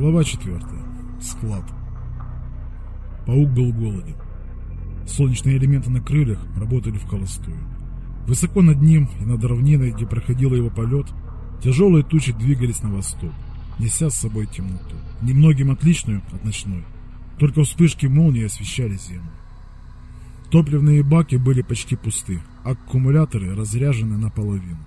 Глава 4. Склад. Паук был голоден. Солнечные элементы на крыльях работали в холостую. Высоко над ним и над равниной, где проходил его полет, тяжелые тучи двигались на восток, неся с собой темноту, немногим отличную от ночной. Только вспышки молнии освещали землю. Топливные баки были почти пусты, а аккумуляторы разряжены наполовину.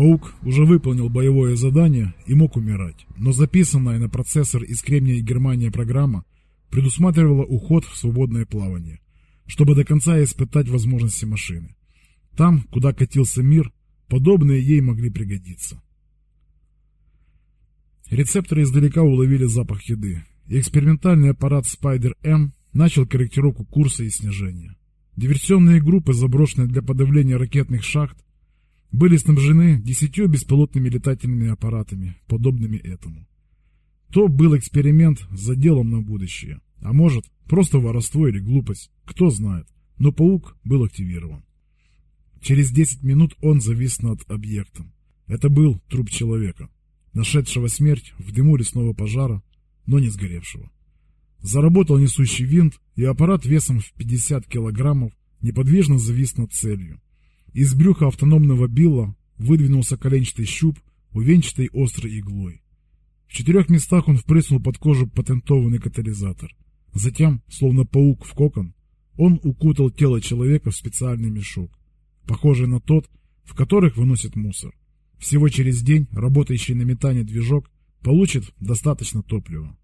Паук уже выполнил боевое задание и мог умирать, но записанная на процессор из Кремния и Германия программа предусматривала уход в свободное плавание, чтобы до конца испытать возможности машины. Там, куда катился мир, подобные ей могли пригодиться. Рецепторы издалека уловили запах еды, и экспериментальный аппарат Spider-M начал корректировку курса и снижения. Диверсионные группы, заброшенные для подавления ракетных шахт, были снабжены десятью беспилотными летательными аппаратами, подобными этому. То был эксперимент с заделом на будущее, а может, просто воровство или глупость, кто знает, но паук был активирован. Через 10 минут он завис над объектом. Это был труп человека, нашедшего смерть в дыму лесного пожара, но не сгоревшего. Заработал несущий винт, и аппарат весом в 50 килограммов неподвижно завис над целью. Из брюха автономного Билла выдвинулся коленчатый щуп, увенчатый острой иглой. В четырех местах он впрыснул под кожу патентованный катализатор. Затем, словно паук в кокон, он укутал тело человека в специальный мешок, похожий на тот, в которых выносят мусор. Всего через день работающий на метане движок получит достаточно топлива.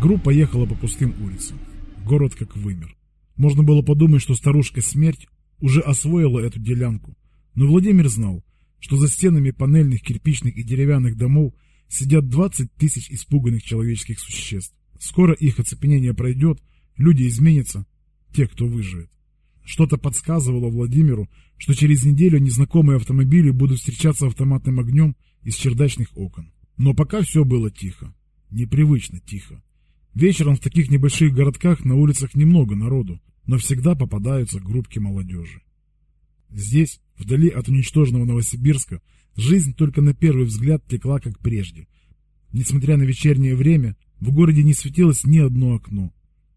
Группа ехала по пустым улицам. Город как вымер. Можно было подумать, что старушка смерть уже освоила эту делянку, но Владимир знал, что за стенами панельных, кирпичных и деревянных домов сидят 20 тысяч испуганных человеческих существ. Скоро их оцепенение пройдет, люди изменятся, те, кто выживет. Что-то подсказывало Владимиру, что через неделю незнакомые автомобили будут встречаться автоматным огнем из чердачных окон. Но пока все было тихо. Непривычно тихо. Вечером в таких небольших городках на улицах немного народу, но всегда попадаются группки молодежи. Здесь, вдали от уничтоженного Новосибирска, жизнь только на первый взгляд текла как прежде. Несмотря на вечернее время, в городе не светилось ни одно окно.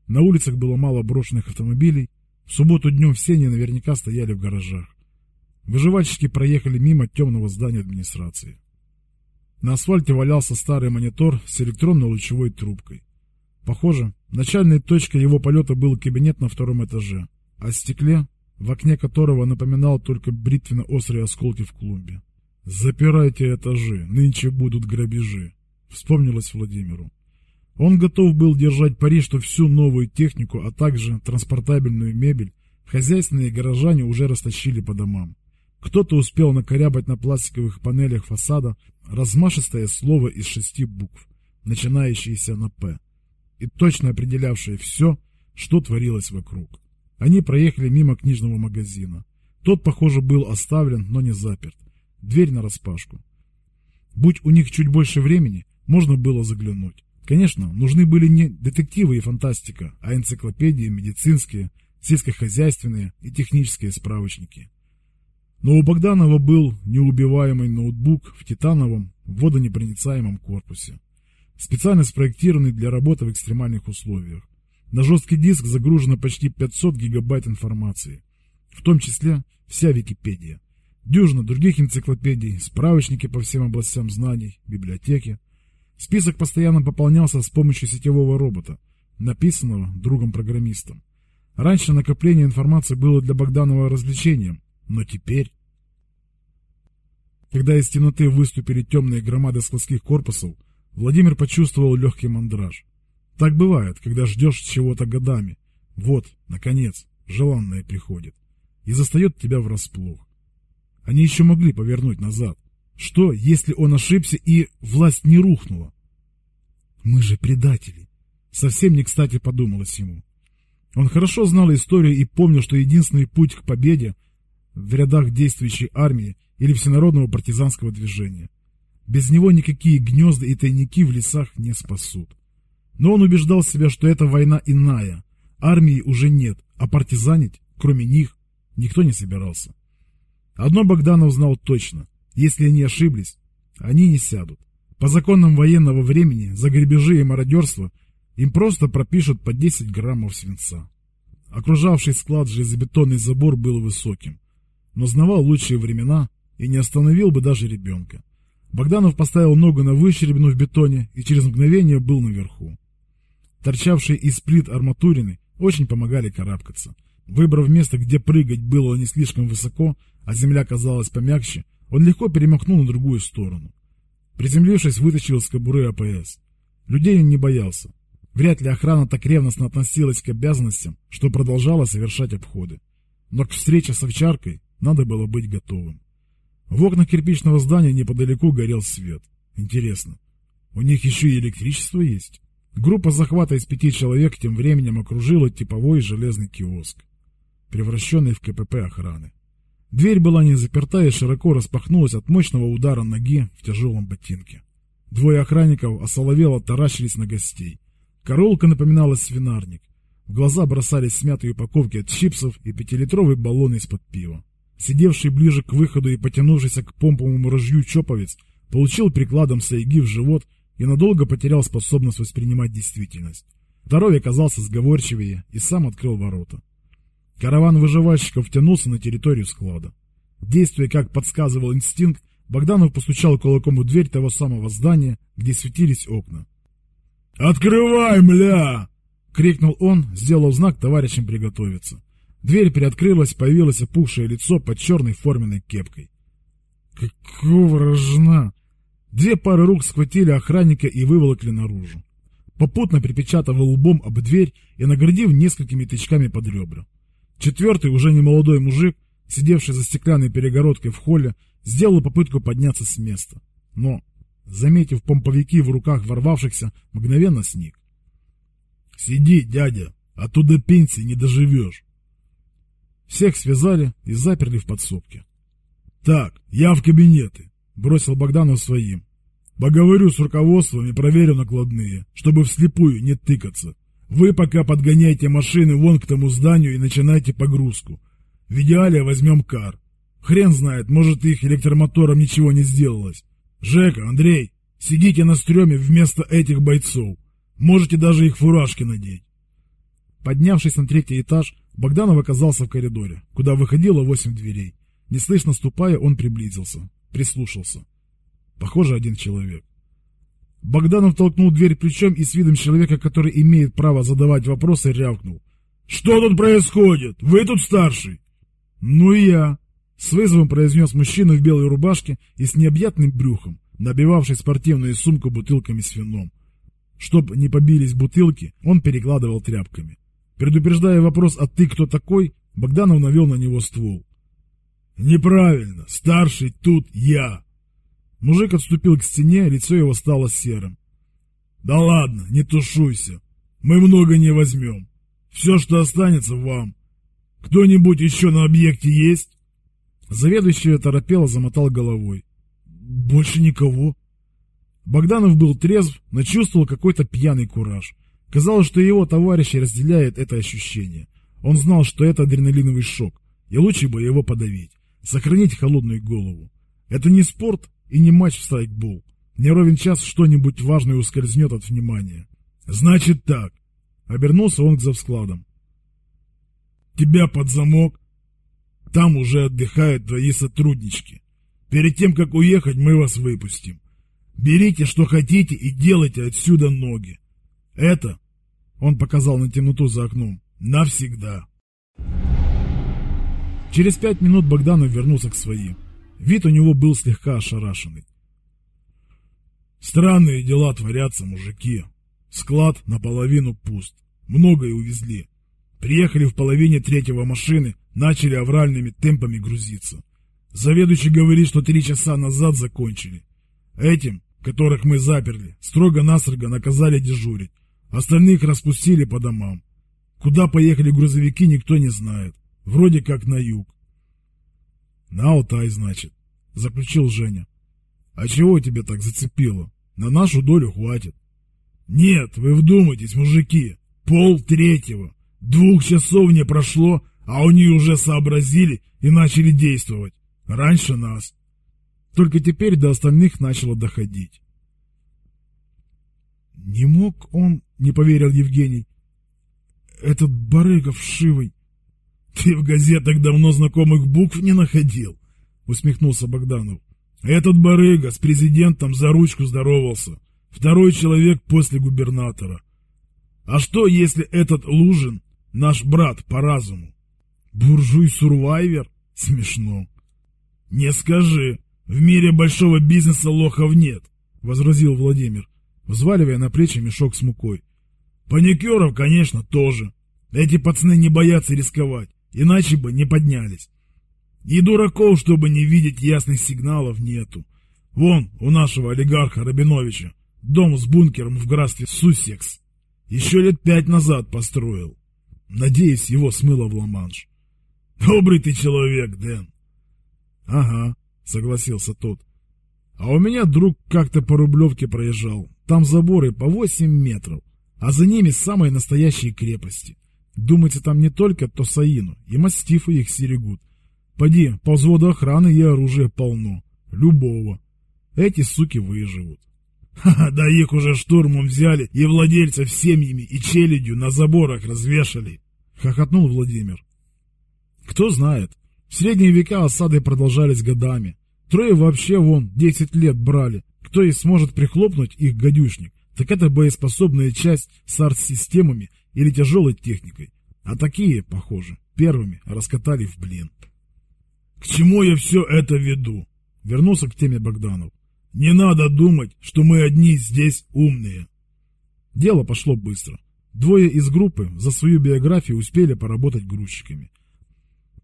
На улицах было мало брошенных автомобилей, в субботу днем все они наверняка стояли в гаражах. Выживальщики проехали мимо темного здания администрации. На асфальте валялся старый монитор с электронно-лучевой трубкой. Похоже, начальной точкой его полета был кабинет на втором этаже, а стекле, в окне которого напоминал только бритвенно-острые осколки в клумбе. «Запирайте этажи, нынче будут грабежи», — вспомнилось Владимиру. Он готов был держать пари, что всю новую технику, а также транспортабельную мебель хозяйственные горожане уже растащили по домам. Кто-то успел накорябать на пластиковых панелях фасада размашистое слово из шести букв, начинающееся на «П» и точно определявшее все, что творилось вокруг. Они проехали мимо книжного магазина. Тот, похоже, был оставлен, но не заперт. Дверь нараспашку. Будь у них чуть больше времени, можно было заглянуть. Конечно, нужны были не детективы и фантастика, а энциклопедии, медицинские, сельскохозяйственные и технические справочники. Но у Богданова был неубиваемый ноутбук в титановом водонепроницаемом корпусе специально спроектированный для работы в экстремальных условиях. На жесткий диск загружено почти 500 гигабайт информации, в том числе вся Википедия, дюжина других энциклопедий, справочники по всем областям знаний, библиотеки. Список постоянно пополнялся с помощью сетевого робота, написанного другом-программистом. Раньше накопление информации было для Богданова развлечением, но теперь... Когда из темноты выступили темные громады складских корпусов, Владимир почувствовал легкий мандраж. Так бывает, когда ждешь чего-то годами. Вот, наконец, желанное приходит. И застает тебя врасплох. Они еще могли повернуть назад. Что, если он ошибся и власть не рухнула? Мы же предатели. Совсем не кстати подумалось ему. Он хорошо знал историю и помнил, что единственный путь к победе в рядах действующей армии или всенародного партизанского движения. Без него никакие гнезда и тайники в лесах не спасут. Но он убеждал себя, что эта война иная. Армии уже нет, а партизанить, кроме них, никто не собирался. Одно Богданов знал точно. Если они ошиблись, они не сядут. По законам военного времени за грабежи и мародерство им просто пропишут по 10 граммов свинца. Окружавший склад железобетонный забор был высоким, но знавал лучшие времена и не остановил бы даже ребенка. Богданов поставил ногу на выщербину в бетоне и через мгновение был наверху. Торчавшие из плит арматурины очень помогали карабкаться. Выбрав место, где прыгать было не слишком высоко, а земля казалась помягче, он легко перемахнул на другую сторону. Приземлившись, вытащил из кобуры АПС. Людей он не боялся. Вряд ли охрана так ревностно относилась к обязанностям, что продолжала совершать обходы. Но к встрече с овчаркой надо было быть готовым. В окнах кирпичного здания неподалеку горел свет. Интересно, у них еще и электричество есть? Группа захвата из пяти человек тем временем окружила типовой железный киоск, превращенный в КПП охраны. Дверь была не заперта и широко распахнулась от мощного удара ноги в тяжелом ботинке. Двое охранников осоловело таращились на гостей. Коробка напоминала свинарник. В глаза бросались смятые упаковки от чипсов и пятилитровый баллон из-под пива. Сидевший ближе к выходу и потянувшийся к помповому ружью чоповец получил прикладом сайги в живот и надолго потерял способность воспринимать действительность. Второй оказался сговорчивее и сам открыл ворота. Караван выживальщиков втянулся на территорию склада. Действуя, как подсказывал инстинкт, Богданов постучал кулаком в дверь того самого здания, где светились окна. «Открывай, мля!» — крикнул он, сделал знак товарищам приготовиться. Дверь приоткрылась, появилось опухшее лицо под черной форменной кепкой. «Какого рожна!» Две пары рук схватили охранника и выволокли наружу. Попутно припечатав лбом об дверь и наградив несколькими тычками под ребра. Четвертый, уже не молодой мужик, сидевший за стеклянной перегородкой в холле, сделал попытку подняться с места. Но, заметив помповики в руках ворвавшихся, мгновенно сник. «Сиди, дядя, оттуда пенсии не доживешь!» Всех связали и заперли в подсобке. «Так, я в кабинеты», — бросил Богданов своим. «Поговорю с руководством и проверю накладные, чтобы вслепую не тыкаться. Вы пока подгоняйте машины вон к тому зданию и начинайте погрузку. В идеале возьмем кар. Хрен знает, может их электромотором ничего не сделалось. Жека, Андрей, сидите на стреме вместо этих бойцов. Можете даже их фуражки надеть. Поднявшись на третий этаж, Богданов оказался в коридоре, куда выходило восемь дверей. Неслышно ступая, он приблизился, прислушался. Похоже, один человек. Богданов толкнул дверь плечом и с видом человека, который имеет право задавать вопросы, рявкнул. «Что тут происходит? Вы тут старший?» «Ну и я», — с вызовом произнес мужчина в белой рубашке и с необъятным брюхом, набивавший спортивную сумку бутылками с вином. Чтоб не побились бутылки, он перекладывал тряпками. Предупреждая вопрос «А ты кто такой?», Богданов навел на него ствол. «Неправильно, старший тут я!» Мужик отступил к стене, лицо его стало серым. «Да ладно, не тушуйся. Мы много не возьмем. Все, что останется, вам. Кто-нибудь еще на объекте есть?» Заведующий торопело замотал головой. «Больше никого». Богданов был трезв, но чувствовал какой-то пьяный кураж. Казалось, что его товарищи разделяют это ощущение. Он знал, что это адреналиновый шок, и лучше бы его подавить, сохранить холодную голову. Это не спорт, и не матч в страйкбол. Не ровен час что-нибудь важное ускользнет от внимания. Значит так. Обернулся он к завскладам. Тебя под замок. Там уже отдыхают твои сотруднички. Перед тем, как уехать, мы вас выпустим. Берите, что хотите, и делайте отсюда ноги. Это, он показал на темноту за окном, навсегда. Через пять минут Богданов вернулся к своим. Вид у него был слегка ошарашенный. Странные дела творятся, мужики. Склад наполовину пуст. Многое увезли. Приехали в половине третьего машины, начали авральными темпами грузиться. Заведующий говорит, что три часа назад закончили. Этим, которых мы заперли, строго-настрого наказали дежурить. Остальных распустили по домам. Куда поехали грузовики, никто не знает. Вроде как на юг. На Алтай, значит, заключил Женя. А чего тебе так зацепило? На нашу долю хватит. Нет, вы вдумайтесь, мужики. Пол третьего. Двух часов не прошло, а они уже сообразили и начали действовать. Раньше нас. Только теперь до остальных начало доходить. Не мог он, не поверил Евгений. Этот барыга вшивый. Ты в газетах давно знакомых букв не находил, усмехнулся Богданов. Этот барыга с президентом за ручку здоровался. Второй человек после губернатора. А что, если этот Лужин наш брат по разуму? Буржуй-сурвайвер? Смешно. Не скажи, в мире большого бизнеса лохов нет, возразил Владимир, взваливая на плечи мешок с мукой. Паникеров, конечно, тоже. Эти пацаны не боятся рисковать, иначе бы не поднялись. И дураков, чтобы не видеть ясных сигналов, нету. Вон, у нашего олигарха Рабиновича, дом с бункером в графстве Суссекс. Еще лет пять назад построил. Надеюсь, его смыло в Ла-Манш. Добрый ты человек, Дэн. Ага, согласился тот. А у меня друг как-то по Рублевке проезжал. Там заборы по восемь метров, а за ними самые настоящие крепости. Думаете, там не только Тосаину, и мастифы их стерегут. Поди, по взводу охраны и оружия полно. Любого. Эти суки выживут. Ха-ха, да их уже штурмом взяли и владельцев семьями и челядью на заборах развешали. Хохотнул Владимир. Кто знает. В средние века осады продолжались годами. Трое вообще вон десять лет брали. Кто и сможет прихлопнуть их гадюшник, так это боеспособная часть с арт-системами или тяжелой техникой. А такие, похоже, первыми раскатали в блин. К чему я все это веду? Вернулся к теме Богданов. Не надо думать, что мы одни здесь умные. Дело пошло быстро. Двое из группы за свою биографию успели поработать грузчиками.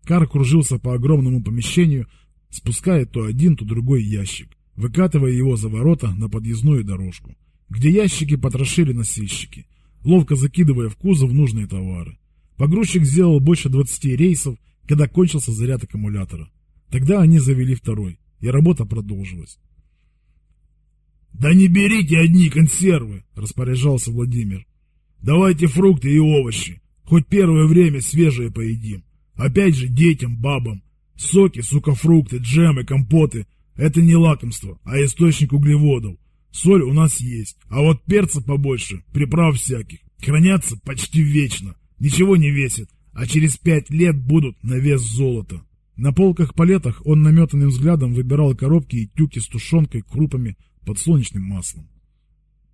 Кар кружился по огромному помещению, спуская то один, то другой ящик, выкатывая его за ворота на подъездную дорожку, где ящики потрошили носильщики, ловко закидывая в кузов нужные товары. Погрузчик сделал больше 20 рейсов, когда кончился заряд аккумулятора. Тогда они завели второй, и работа продолжилась. «Да не берите одни консервы!» – распоряжался Владимир. «Давайте фрукты и овощи, хоть первое время свежие поедим. Опять же детям, бабам. Соки, сухофрукты, джемы, компоты – это не лакомство, а источник углеводов. Соль у нас есть, а вот перца побольше, приправ всяких, хранятся почти вечно, ничего не весит, а через пять лет будут на вес золота. На полках-палетах он наметанным взглядом выбирал коробки и тюки с тушенкой, крупами, подсолнечным маслом.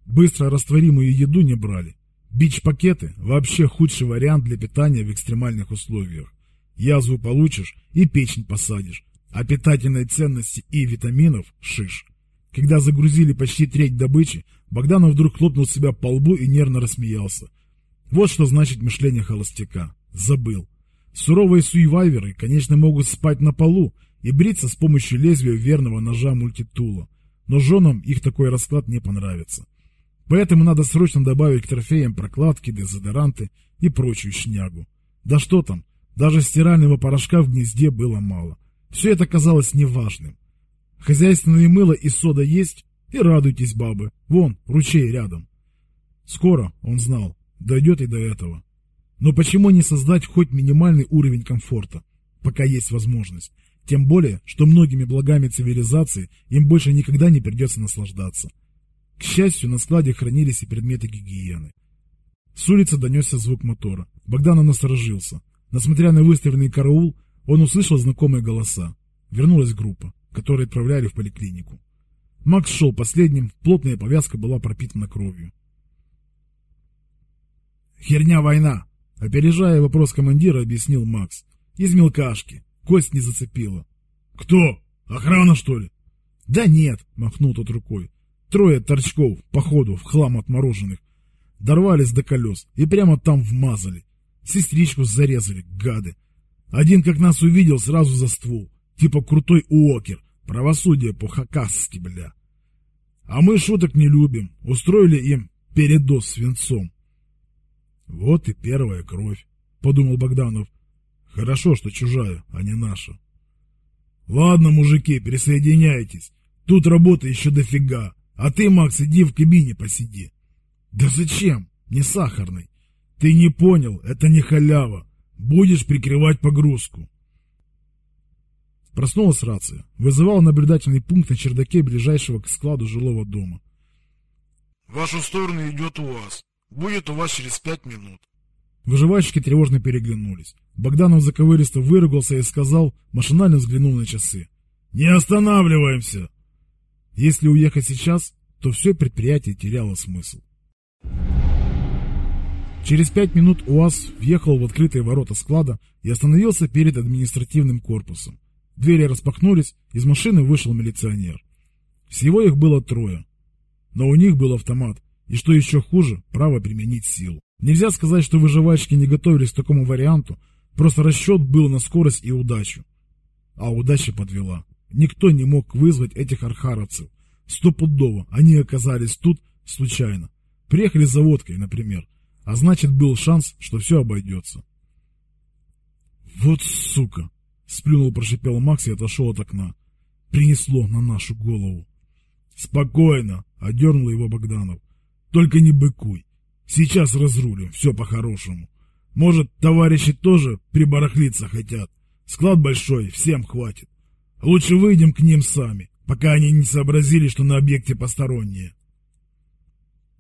Быстро растворимую еду не брали. Бич-пакеты – вообще худший вариант для питания в экстремальных условиях. Язву получишь и печень посадишь, а питательной ценности и витаминов – шиш. Когда загрузили почти треть добычи, Богданов вдруг хлопнул себя по лбу и нервно рассмеялся. Вот что значит мышление холостяка. Забыл. Суровые суевайверы, конечно, могут спать на полу и бриться с помощью лезвия верного ножа мультитула, но женам их такой расклад не понравится. Поэтому надо срочно добавить к трофеям прокладки, дезодоранты и прочую шнягу. Да что там, даже стирального порошка в гнезде было мало. Все это казалось неважным. Хозяйственное мыло и сода есть, и радуйтесь, бабы, вон, ручей рядом. Скоро, он знал, дойдет и до этого. Но почему не создать хоть минимальный уровень комфорта, пока есть возможность? Тем более, что многими благами цивилизации им больше никогда не придется наслаждаться. К счастью, на складе хранились и предметы гигиены. С улицы донесся звук мотора. Богданов насторожился. Несмотря на выставленный караул, он услышал знакомые голоса. Вернулась группа, которую отправляли в поликлинику. Макс шел последним, плотная повязка была пропитана кровью. «Херня война!» Опережая вопрос командира, объяснил Макс. Из мелкашки. Кость не зацепила. Кто? Охрана, что ли? Да нет, махнул тот рукой. Трое торчков, походу, в хлам отмороженных. Дорвались до колес и прямо там вмазали. Сестричку зарезали, гады. Один, как нас увидел, сразу за ствол. Типа крутой уокер. Правосудие по-хакасски, бля. А мы шуток не любим. Устроили им передоз свинцом. Вот и первая кровь, подумал Богданов. Хорошо, что чужая, а не наша. Ладно, мужики, присоединяйтесь. Тут работы еще дофига. А ты, Макс, иди в кабине посиди. Да зачем? Не сахарный. Ты не понял, это не халява. Будешь прикрывать погрузку. Проснулась рация. Вызывал наблюдательный пункт на чердаке ближайшего к складу жилого дома. В вашу сторону идет УАЗ. Будет у вас через пять минут. Выживальщики тревожно переглянулись. Богданов заковыристо выругался и сказал, машинально взглянул на часы. «Не останавливаемся!» Если уехать сейчас, то все предприятие теряло смысл. Через пять минут УАЗ въехал в открытые ворота склада и остановился перед административным корпусом. Двери распахнулись, из машины вышел милиционер. Всего их было трое. Но у них был автомат, и что еще хуже, право применить силу. Нельзя сказать, что выживальщики не готовились к такому варианту, просто расчет был на скорость и удачу. А удача подвела. Никто не мог вызвать этих архаровцев. Стопудово они оказались тут случайно. Приехали за водкой, например. А значит, был шанс, что все обойдется. «Вот сука!» — сплюнул, прошипел Макс и отошел от окна. «Принесло на нашу голову». «Спокойно!» — одернул его Богданов. «Только не быкуй. Сейчас разрулим, все по-хорошему. Может, товарищи тоже прибарахлиться хотят. Склад большой, всем хватит. Лучше выйдем к ним сами, пока они не сообразили, что на объекте посторонние.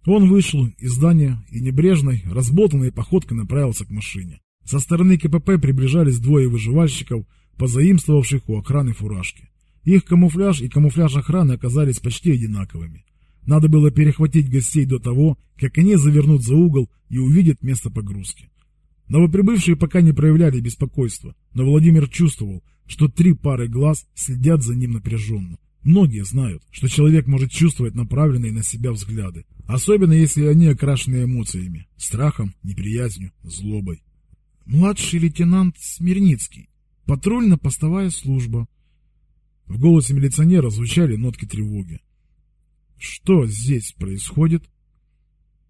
Он вышел из здания и небрежной, разболтанной походкой направился к машине. Со стороны КПП приближались двое выживальщиков, позаимствовавших у охраны фуражки. Их камуфляж и камуфляж охраны оказались почти одинаковыми. Надо было перехватить гостей до того, как они завернут за угол и увидят место погрузки. Новоприбывшие пока не проявляли беспокойства, но Владимир чувствовал, что три пары глаз следят за ним напряженно. Многие знают, что человек может чувствовать направленные на себя взгляды, особенно если они окрашены эмоциями, страхом, неприязнью, злобой. Младший лейтенант Смирницкий. Патрульно-постовая служба. В голосе милиционера звучали нотки тревоги. Что здесь происходит?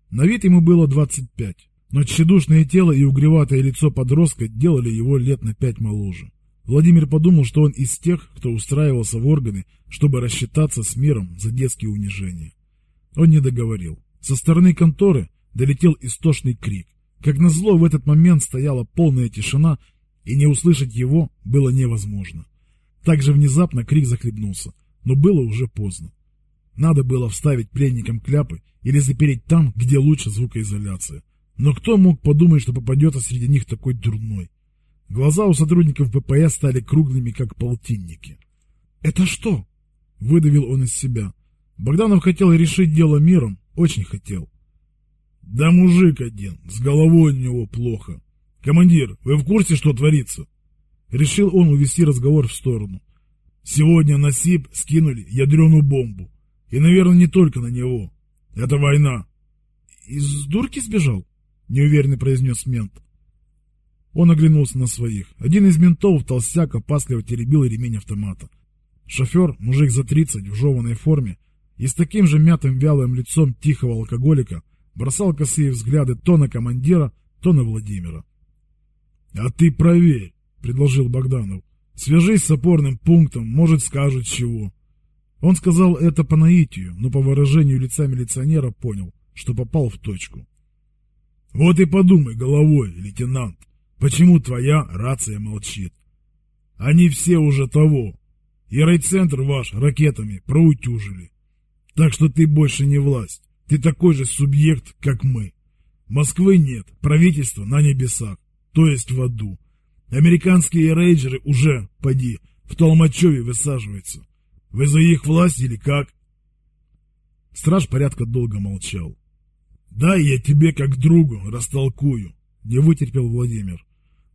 На вид ему было 25, но тщедушное тело и угреватое лицо подростка делали его лет на пять моложе. Владимир подумал, что он из тех, кто устраивался в органы, чтобы рассчитаться с миром за детские унижения. Он не договорил. Со стороны конторы долетел истошный крик. Как назло, в этот момент стояла полная тишина, и не услышать его было невозможно. Также внезапно крик захлебнулся, но было уже поздно. Надо было вставить пленникам кляпы или запереть там, где лучше звукоизоляция. Но кто мог подумать, что попадется среди них такой дурной? Глаза у сотрудников ППС стали круглыми, как полтинники. «Это что?» — выдавил он из себя. Богданов хотел решить дело миром, очень хотел. «Да мужик один, с головой у него плохо. Командир, вы в курсе, что творится?» Решил он увести разговор в сторону. «Сегодня на СИП скинули ядреную бомбу. И, наверное, не только на него. Это война. Из дурки сбежал? Неуверенно произнес мент. Он оглянулся на своих. Один из ментов, толстяк, опасливо теребил ремень автомата. Шофер, мужик за тридцать, в жеванной форме, и с таким же мятым вялым лицом тихого алкоголика, бросал косые взгляды то на командира, то на Владимира. — А ты проверь, — предложил Богданов. — Свяжись с опорным пунктом, может, скажут чего. Он сказал это по наитию, но по выражению лица милиционера понял, что попал в точку. Вот и подумай головой, лейтенант, почему твоя рация молчит. Они все уже того. И райцентр ваш ракетами проутюжили. Так что ты больше не власть. Ты такой же субъект, как мы. Москвы нет, правительство на небесах, то есть в аду. Американские рейнджеры уже, поди, в Толмачеве высаживаются. Вы за их власть или как? Страж порядка долго молчал. Да, я тебе как другу растолкую, не вытерпел Владимир.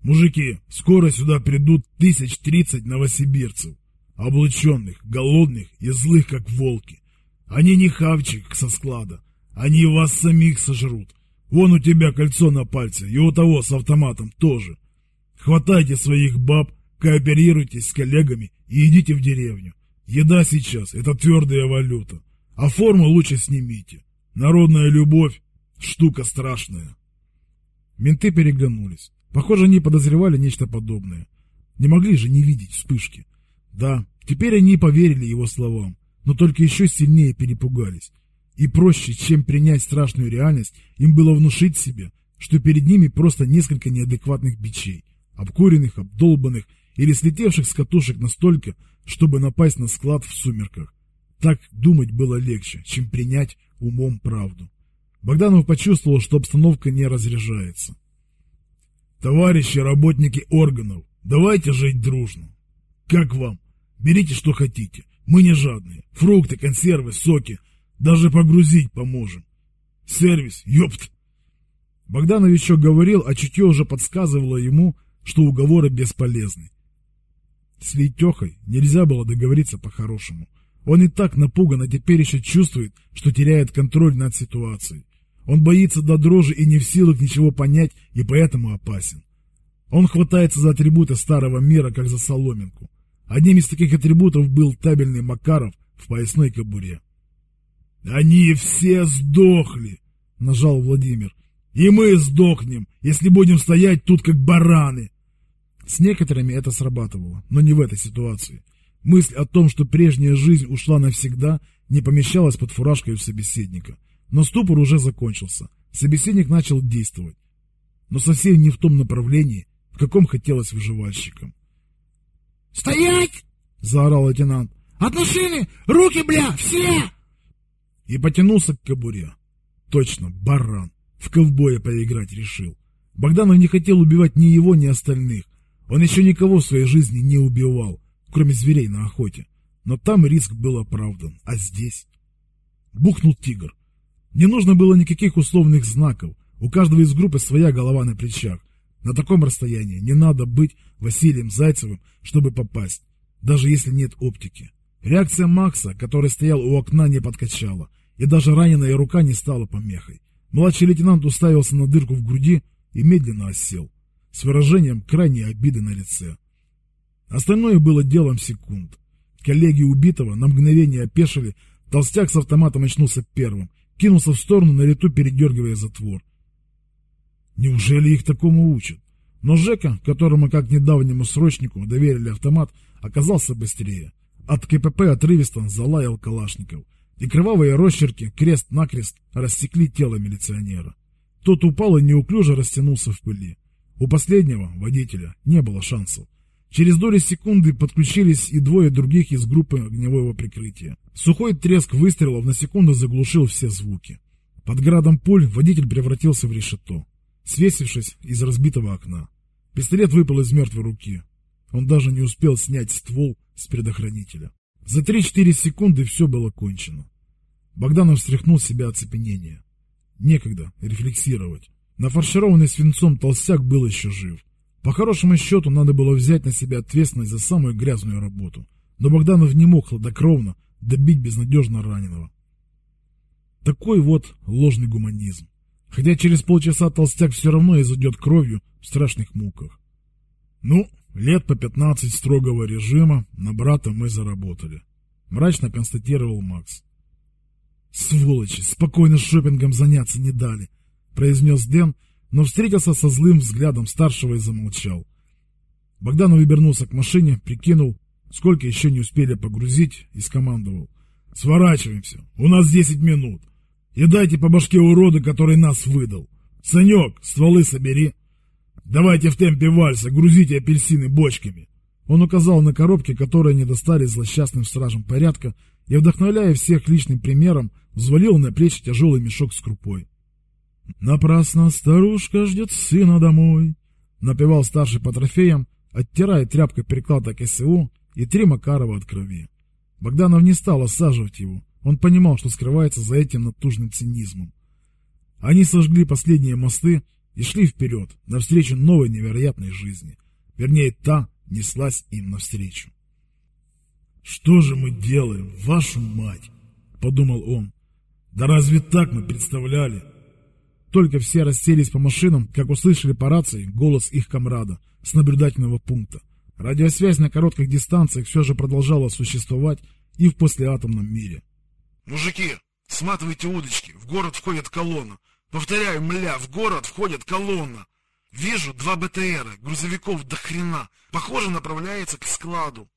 Мужики, скоро сюда придут тысяч тридцать новосибирцев, облученных, голодных и злых, как волки. Они не хавчик со склада, они вас самих сожрут. Вон у тебя кольцо на пальце, и у того с автоматом тоже. Хватайте своих баб, кооперируйтесь с коллегами и идите в деревню. Еда сейчас – это твердая валюта, а форму лучше снимите. Народная любовь – штука страшная. Менты переглянулись. Похоже, они подозревали нечто подобное. Не могли же не видеть вспышки. Да, теперь они поверили его словам, но только еще сильнее перепугались. И проще, чем принять страшную реальность, им было внушить себе, что перед ними просто несколько неадекватных бичей, обкуренных, обдолбанных или слетевших с катушек настолько, чтобы напасть на склад в сумерках. Так думать было легче, чем принять умом правду. Богданов почувствовал, что обстановка не разряжается. «Товарищи работники органов, давайте жить дружно. Как вам? Берите, что хотите. Мы не жадные. Фрукты, консервы, соки. Даже погрузить поможем. Сервис, ёпт!» Богданов еще говорил, а чутье уже подсказывало ему, что уговоры бесполезны. С Лейтехой нельзя было договориться по-хорошему. Он и так напуган, а теперь еще чувствует, что теряет контроль над ситуацией. Он боится до дрожи и не в силах ничего понять, и поэтому опасен. Он хватается за атрибуты старого мира, как за соломинку. Одним из таких атрибутов был табельный Макаров в поясной кобуре. «Они все сдохли!» — нажал Владимир. «И мы сдохнем, если будем стоять тут, как бараны!» С некоторыми это срабатывало, но не в этой ситуации. Мысль о том, что прежняя жизнь ушла навсегда, не помещалась под фуражкой у собеседника. Но ступор уже закончился. Собеседник начал действовать. Но совсем не в том направлении, в каком хотелось выживальщикам. «Стоять!» — заорал лейтенант. «От машины! Руки, бля! Все!» И потянулся к кобуре. Точно, баран. В ковбоя поиграть решил. Богданов не хотел убивать ни его, ни остальных. Он еще никого в своей жизни не убивал кроме зверей на охоте. Но там риск был оправдан, а здесь... Бухнул тигр. Не нужно было никаких условных знаков. У каждого из группы своя голова на плечах. На таком расстоянии не надо быть Василием Зайцевым, чтобы попасть, даже если нет оптики. Реакция Макса, который стоял у окна, не подкачала, и даже раненая рука не стала помехой. Младший лейтенант уставился на дырку в груди и медленно осел, с выражением крайней обиды на лице. Остальное было делом секунд. Коллеги убитого на мгновение опешили, толстяк с автоматом очнулся первым, кинулся в сторону, на лету передергивая затвор. Неужели их такому учат? Но Жека, которому как недавнему срочнику доверили автомат, оказался быстрее. От КПП отрывисто залаял Калашников. И кровавые росчерки крест-накрест рассекли тело милиционера. Тот упал и неуклюже растянулся в пыли. У последнего, водителя, не было шансов. Через доли секунды подключились и двое других из группы огневого прикрытия. Сухой треск выстрелов на секунду заглушил все звуки. Под градом пуль водитель превратился в решето, свесившись из разбитого окна. Пистолет выпал из мертвой руки. Он даже не успел снять ствол с предохранителя. За 3-4 секунды все было кончено. Богданов встряхнул себя оцепенение. Некогда рефлексировать. Нафаршированный свинцом толстяк был еще жив. По хорошему счету, надо было взять на себя ответственность за самую грязную работу. Но Богданов не мог хладокровно добить безнадежно раненого. Такой вот ложный гуманизм. Хотя через полчаса толстяк все равно изойдет кровью в страшных муках. Ну, лет по пятнадцать строгого режима на брата мы заработали. Мрачно констатировал Макс. Сволочи, спокойно шопингом заняться не дали, произнес Дэн, но встретился со злым взглядом старшего и замолчал. Богданов вернулся к машине, прикинул, сколько еще не успели погрузить, и скомандовал. «Сворачиваемся, у нас десять минут, и дайте по башке урода, который нас выдал. Санек, стволы собери. Давайте в темпе вальса, грузите апельсины бочками». Он указал на коробки, которые не достали злосчастным стражам порядка, и, вдохновляя всех личным примером, взвалил на плечи тяжелый мешок с крупой. «Напрасно старушка ждет сына домой», — напевал старший по трофеям, оттирая тряпкой перекладок СУ и три Макарова от крови. Богданов не стал осаживать его, он понимал, что скрывается за этим натужным цинизмом. Они сожгли последние мосты и шли вперед, навстречу новой невероятной жизни. Вернее, та неслась им навстречу. «Что же мы делаем, вашу мать?» — подумал он. «Да разве так мы представляли?» Только все расселись по машинам, как услышали по рации голос их комрада с наблюдательного пункта. Радиосвязь на коротких дистанциях все же продолжала существовать и в послеатомном мире. «Мужики, сматывайте удочки, в город входит колонна. Повторяю, мля, в город входит колонна. Вижу два БТРа, грузовиков до хрена. Похоже, направляется к складу».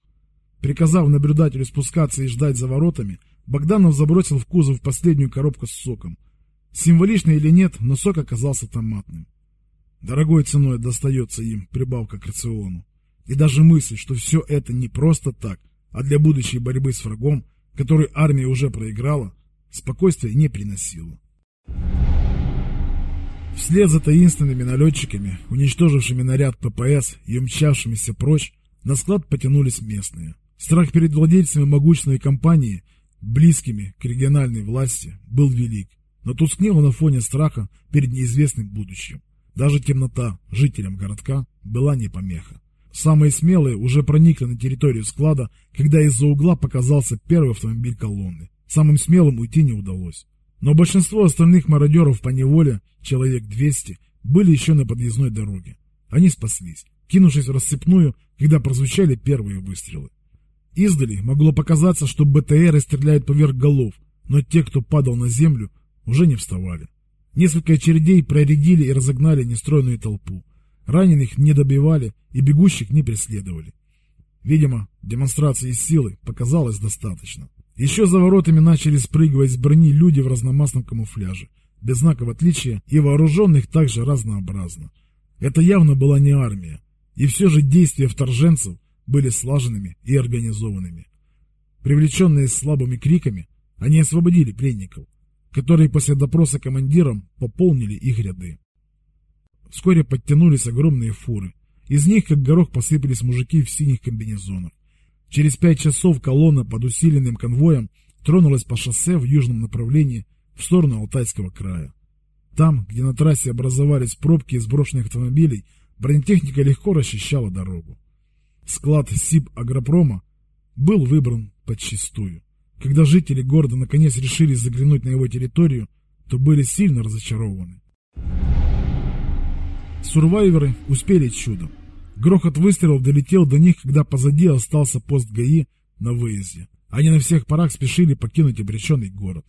Приказав наблюдателю спускаться и ждать за воротами, Богданов забросил в кузов последнюю коробку с соком. Символично или нет, но сок оказался томатным. Дорогой ценой достается им прибавка к рациону. И даже мысль, что все это не просто так, а для будущей борьбы с врагом, который армия уже проиграла, спокойствия не приносило. Вслед за таинственными налетчиками, уничтожившими наряд ППС и умчавшимися прочь, на склад потянулись местные. Страх перед владельцами могучной компании, близкими к региональной власти, был велик, но тускнело на фоне страха перед неизвестным будущим. Даже темнота жителям городка была не помеха. Самые смелые уже проникли на территорию склада, когда из-за угла показался первый автомобиль колонны. Самым смелым уйти не удалось. Но большинство остальных мародеров по неволе, человек 200, были еще на подъездной дороге. Они спаслись, кинувшись в рассыпную, когда прозвучали первые выстрелы. Издали могло показаться, что БТРы стреляют поверх голов, но те, кто падал на землю, уже не вставали. Несколько очередей проредили и разогнали нестроенную толпу. Раненых не добивали и бегущих не преследовали. Видимо, демонстрации силы показалось достаточно. Еще за воротами начали спрыгивать с брони люди в разномастном камуфляже, без знаков отличия и вооруженных также разнообразно. Это явно была не армия, и все же действия вторженцев были слаженными и организованными. Привлеченные слабыми криками, они освободили пленников, которые после допроса командиром пополнили их ряды. Вскоре подтянулись огромные фуры. Из них, как горох, посыпались мужики в синих комбинезонах. Через пять часов колонна под усиленным конвоем тронулась по шоссе в южном направлении в сторону Алтайского края. Там, где на трассе образовались пробки из брошенных автомобилей, бронетехника легко расчищала дорогу. Склад СИБ Агропрома был выбран подчистую. Когда жители города наконец решили заглянуть на его территорию, то были сильно разочарованы. Сурвайверы успели чудом. Грохот выстрелов долетел до них, когда позади остался пост ГАИ на выезде. Они на всех парах спешили покинуть обреченный город.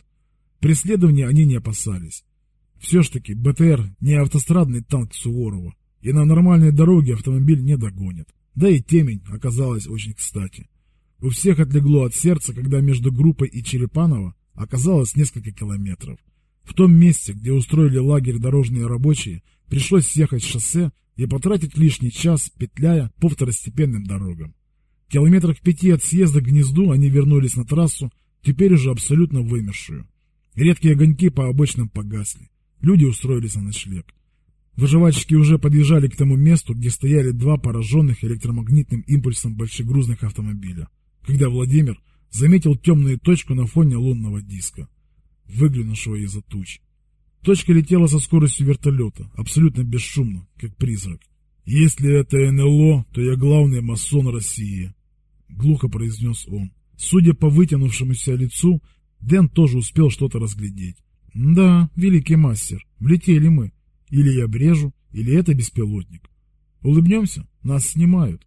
Преследования они не опасались. Все ж таки, БТР не автострадный танк Суворова, и на нормальной дороге автомобиль не догонит. Да и темень оказалась очень кстати. У всех отлегло от сердца, когда между группой и Черепанова оказалось несколько километров. В том месте, где устроили лагерь дорожные рабочие, пришлось съехать с шоссе и потратить лишний час, петляя по второстепенным дорогам. Километрах пяти от съезда к гнезду они вернулись на трассу, теперь уже абсолютно вымершую. Редкие огоньки по обочинам погасли. Люди устроились на ночлег. Выживальщики уже подъезжали к тому месту, где стояли два пораженных электромагнитным импульсом большегрузных автомобиля, когда Владимир заметил темную точку на фоне лунного диска, выглянувшего из-за туч. Точка летела со скоростью вертолета, абсолютно бесшумно, как призрак. «Если это НЛО, то я главный масон России», — глухо произнес он. Судя по вытянувшемуся лицу, Дэн тоже успел что-то разглядеть. «Да, великий мастер, влетели мы. Или я брежу, или это беспилотник. Улыбнемся? Нас снимают».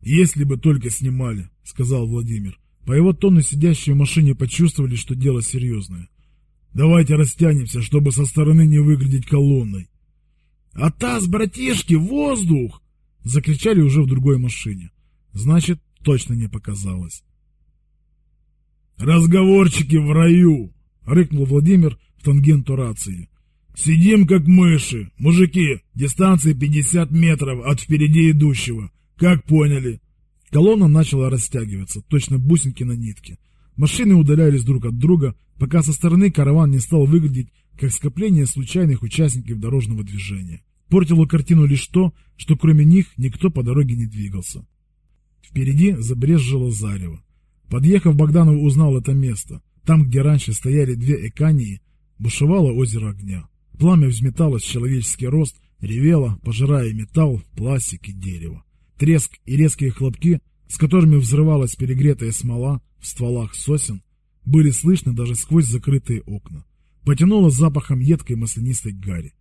«Если бы только снимали», — сказал Владимир. По его тону сидящие в машине почувствовали, что дело серьезное. Давайте растянемся, чтобы со стороны не выглядеть колонной. «Атас, братишки, воздух!» Закричали уже в другой машине. Значит, точно не показалось. «Разговорчики в раю!» — рыкнул Владимир в тангенту рации. «Сидим как мыши. Мужики, дистанция 50 метров от впереди идущего. Как поняли?» Колонна начала растягиваться, точно бусинки на нитке. Машины удалялись друг от друга, пока со стороны караван не стал выглядеть как скопление случайных участников дорожного движения. Портило картину лишь то, что кроме них никто по дороге не двигался. Впереди забрезжило зарево. Подъехав, Богданов узнал это место. Там, где раньше стояли две экании, бушевало озеро огня. Пламя взметалось в человеческий рост, ревело, пожирая металл, пластик и дерево. Треск и резкие хлопки, с которыми взрывалась перегретая смола в стволах сосен, были слышны даже сквозь закрытые окна. Потянуло запахом едкой маслянистой гари.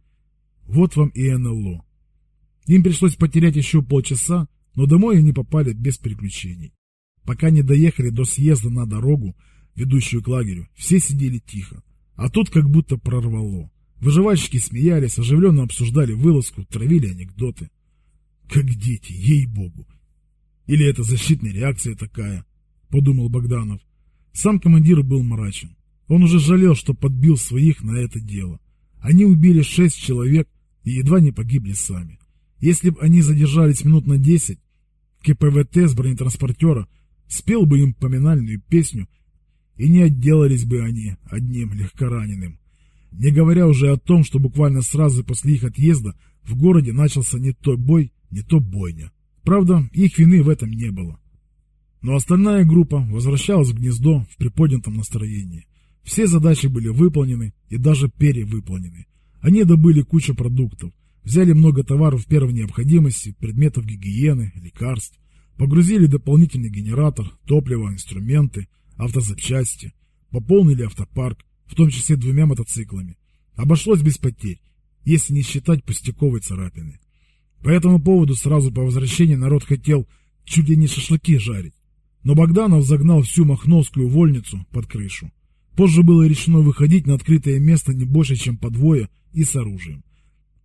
Вот вам и НЛО. Им пришлось потерять еще полчаса, но домой они попали без приключений. Пока не доехали до съезда на дорогу, ведущую к лагерю, все сидели тихо. А тут как будто прорвало. Выживальщики смеялись, оживленно обсуждали вылазку, травили анекдоты. Как дети, ей-богу. Или это защитная реакция такая, подумал Богданов. Сам командир был мрачен. Он уже жалел, что подбил своих на это дело. Они убили шесть человек и едва не погибли сами. Если бы они задержались минут на десять, КПВТ с бронетранспортера спел бы им поминальную песню и не отделались бы они одним легкораненым. Не говоря уже о том, что буквально сразу после их отъезда в городе начался не то бой, не то бойня. Правда, их вины в этом не было. Но остальная группа возвращалась в гнездо в приподнятом настроении. Все задачи были выполнены и даже перевыполнены. Они добыли кучу продуктов, взяли много товаров первой необходимости, предметов гигиены, лекарств, погрузили дополнительный генератор, топливо, инструменты, автозапчасти, пополнили автопарк, в том числе двумя мотоциклами. Обошлось без потерь, если не считать пустяковой царапины. По этому поводу сразу по возвращении народ хотел чуть ли не шашлыки жарить. Но Богданов загнал всю махновскую вольницу под крышу. Позже было решено выходить на открытое место не больше, чем по двое и с оружием.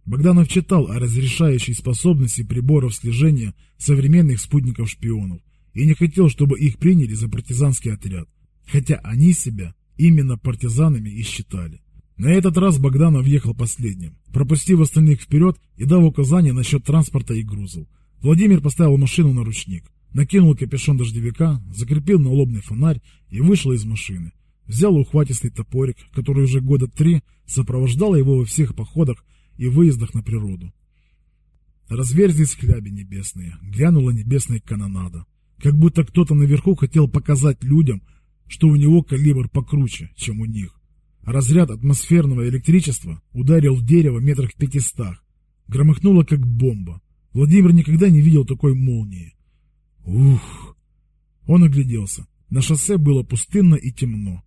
Богданов читал о разрешающей способности приборов слежения современных спутников-шпионов и не хотел, чтобы их приняли за партизанский отряд, хотя они себя именно партизанами и считали. На этот раз Богданов ехал последним, пропустив остальных вперед и дав указания насчет транспорта и грузов. Владимир поставил машину на ручник, накинул капюшон дождевика, закрепил налобный фонарь и вышел из машины. Взял ухватистый топорик, который уже года три сопровождал его во всех походах и выездах на природу. Разверзлись хляби небесные, глянула небесная канонада. Как будто кто-то наверху хотел показать людям, что у него калибр покруче, чем у них. Разряд атмосферного электричества ударил в дерево метрах в пятистах. Громыхнуло, как бомба. Владимир никогда не видел такой молнии. Ух! Он огляделся. На шоссе было пустынно и темно,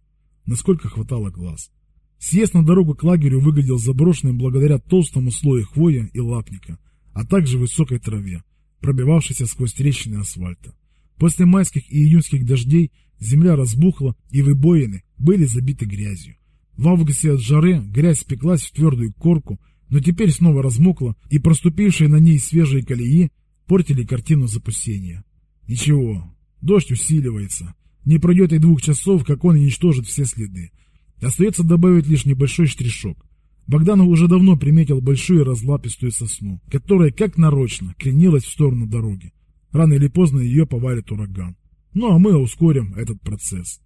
насколько хватало глаз. Съезд на дорогу к лагерю выглядел заброшенным благодаря толстому слою хвоя и лапника, а также высокой траве, пробивавшейся сквозь трещины асфальта. После майских и июньских дождей земля разбухла, и выбоины были забиты грязью. В августе от жары грязь спеклась в твердую корку, но теперь снова размокла, и проступившие на ней свежие колеи портили картину запустения. Ничего, дождь усиливается. Не пройдет и двух часов, как он уничтожит все следы. Остается добавить лишь небольшой штришок. Богданов уже давно приметил большую разлапистую сосну, которая, как нарочно, кренилась в сторону дороги. Рано или поздно ее повалит ураган. Ну а мы ускорим этот процесс.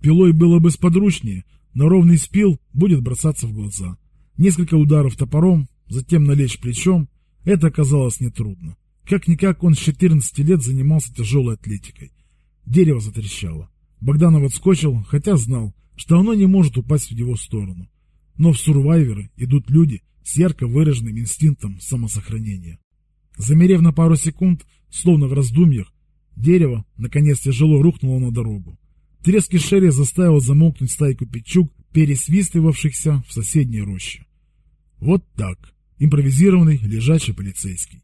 Пилой было бы сподручнее, но ровный спил будет бросаться в глаза. Несколько ударов топором, затем налечь плечом, это оказалось нетрудно. Как-никак он с 14 лет занимался тяжелой атлетикой. Дерево затрещало. Богданов отскочил, хотя знал, что оно не может упасть в его сторону. Но в сурвайверы идут люди с ярко выраженным инстинктом самосохранения. Замерев на пару секунд, словно в раздумьях, дерево, наконец тяжело рухнуло на дорогу. Треск кишери заставил замолкнуть стайку печук, пересвистывавшихся в соседней роще. Вот так, импровизированный лежачий полицейский.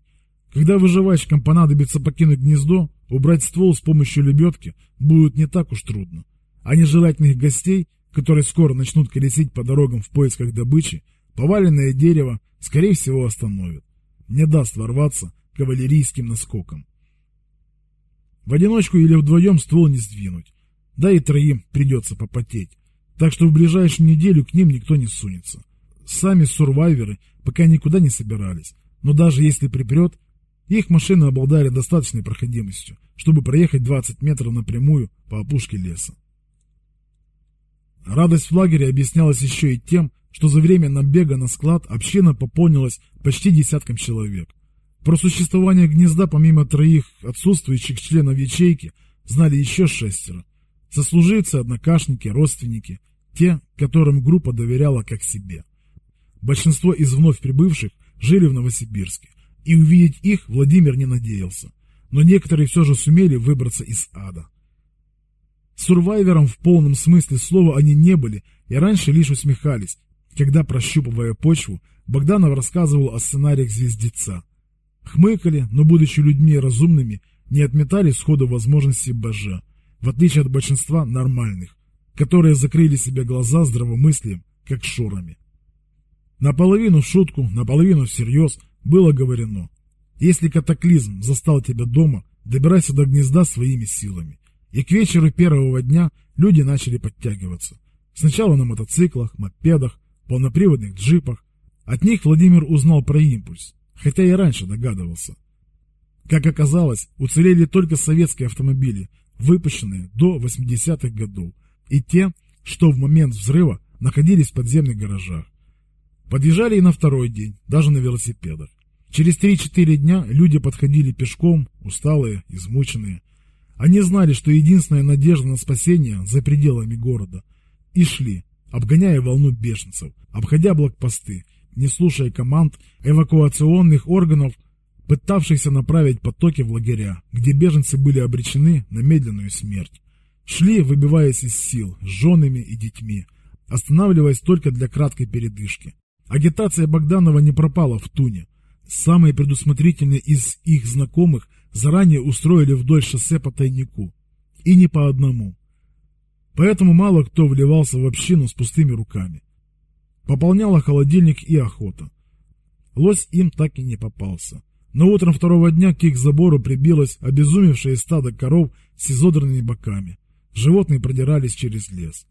Когда выживачкам понадобится покинуть гнездо, убрать ствол с помощью лебедки будет не так уж трудно. А нежелательных гостей, которые скоро начнут колесить по дорогам в поисках добычи, поваленное дерево, скорее всего, остановит. Не даст ворваться кавалерийским наскоком. В одиночку или вдвоем ствол не сдвинуть да и троим придется попотеть. Так что в ближайшую неделю к ним никто не сунется. Сами сурвайверы пока никуда не собирались, но даже если припрет, их машины обладали достаточной проходимостью, чтобы проехать 20 метров напрямую по опушке леса. Радость в лагере объяснялась еще и тем, что за время набега на склад община пополнилась почти десятком человек. Про существование гнезда помимо троих отсутствующих членов ячейки знали еще шестеро, Сослуживцы, однокашники, родственники, те, которым группа доверяла как себе. Большинство из вновь прибывших жили в Новосибирске, и увидеть их Владимир не надеялся, но некоторые все же сумели выбраться из ада. Сурвайвером в полном смысле слова они не были и раньше лишь усмехались, когда, прощупывая почву, Богданов рассказывал о сценариях «Звездеца». Хмыкали, но, будучи людьми разумными, не отметали сходу возможности БЖ в отличие от большинства нормальных, которые закрыли себе глаза здравомыслием, как шурами. Наполовину в шутку, наполовину всерьез было говорено, если катаклизм застал тебя дома, добирайся до гнезда своими силами. И к вечеру первого дня люди начали подтягиваться. Сначала на мотоциклах, мопедах, полноприводных джипах. От них Владимир узнал про импульс, хотя и раньше догадывался. Как оказалось, уцелели только советские автомобили, выпущенные до 80-х годов. и те, что в момент взрыва находились в подземных гаражах. Подъезжали и на второй день, даже на велосипедах. Через 3-4 дня люди подходили пешком, усталые, измученные. Они знали, что единственная надежда на спасение за пределами города. И шли, обгоняя волну бешенцев, обходя блокпосты, не слушая команд эвакуационных органов, пытавшихся направить потоки в лагеря, где беженцы были обречены на медленную смерть. Шли, выбиваясь из сил, с женами и детьми, останавливаясь только для краткой передышки. Агитация Богданова не пропала в туне. Самые предусмотрительные из их знакомых заранее устроили вдоль шоссе по тайнику. И не по одному. Поэтому мало кто вливался в общину с пустыми руками. Пополняла холодильник и охота. Лось им так и не попался. Но утром второго дня к их забору прибилось обезумевшее стадо коров с изодранными боками. Животные продирались через лес.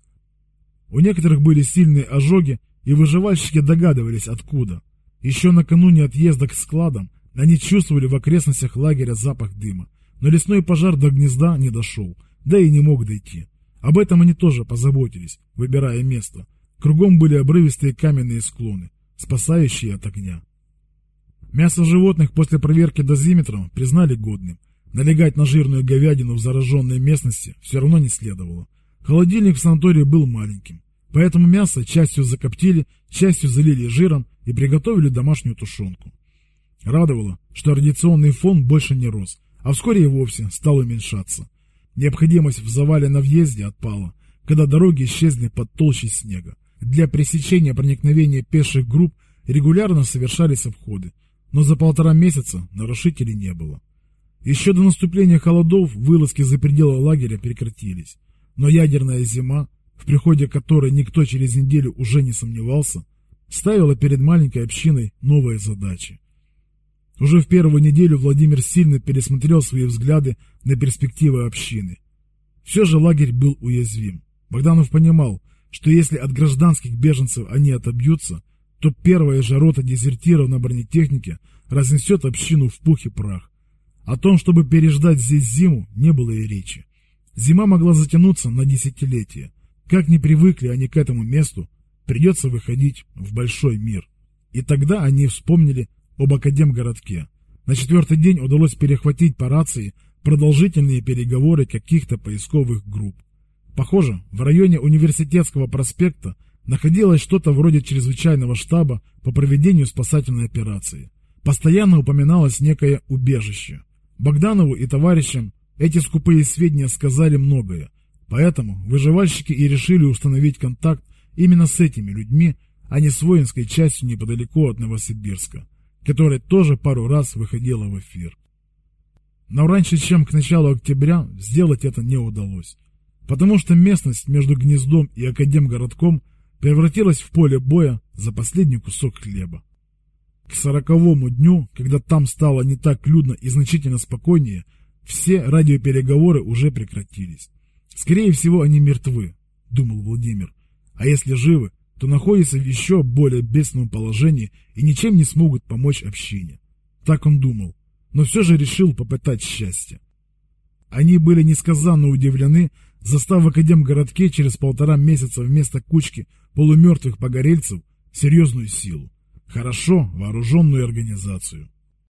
У некоторых были сильные ожоги, и выживальщики догадывались откуда. Еще накануне отъезда к складам они чувствовали в окрестностях лагеря запах дыма, но лесной пожар до гнезда не дошел, да и не мог дойти. Об этом они тоже позаботились, выбирая место. Кругом были обрывистые каменные склоны, спасающие от огня. Мясо животных после проверки дозиметром признали годным. Налегать на жирную говядину в зараженной местности все равно не следовало. Холодильник в санатории был маленьким, поэтому мясо частью закоптили, частью залили жиром и приготовили домашнюю тушенку. Радовало, что радиационный фон больше не рос, а вскоре и вовсе стал уменьшаться. Необходимость в завале на въезде отпала, когда дороги исчезли под толщей снега. Для пресечения проникновения пеших групп регулярно совершались обходы, но за полтора месяца нарушителей не было. Еще до наступления холодов вылазки за пределы лагеря прекратились, но ядерная зима, в приходе которой никто через неделю уже не сомневался, ставила перед маленькой общиной новые задачи. Уже в первую неделю Владимир сильно пересмотрел свои взгляды на перспективы общины. Все же лагерь был уязвим. Богданов понимал, что если от гражданских беженцев они отобьются, то первая же рота дезертиров на бронетехнике разнесет общину в пух и прах. О том, чтобы переждать здесь зиму, не было и речи. Зима могла затянуться на десятилетия. Как не привыкли они к этому месту, придется выходить в большой мир. И тогда они вспомнили об Академгородке. На четвертый день удалось перехватить по рации продолжительные переговоры каких-то поисковых групп. Похоже, в районе университетского проспекта находилось что-то вроде чрезвычайного штаба по проведению спасательной операции. Постоянно упоминалось некое убежище. Богданову и товарищам эти скупые сведения сказали многое, поэтому выживальщики и решили установить контакт именно с этими людьми, а не с воинской частью неподалеку от Новосибирска, которая тоже пару раз выходила в эфир. Но раньше, чем к началу октября, сделать это не удалось, потому что местность между гнездом и академгородком превратилась в поле боя за последний кусок хлеба. К сороковому дню, когда там стало не так людно и значительно спокойнее, все радиопереговоры уже прекратились. Скорее всего, они мертвы, думал Владимир. А если живы, то находятся в еще более бедственном положении и ничем не смогут помочь общине. Так он думал, но все же решил попытать счастье. Они были несказанно удивлены, застав в Академгородке через полтора месяца вместо кучки полумертвых погорельцев серьезную силу, хорошо вооруженную организацию.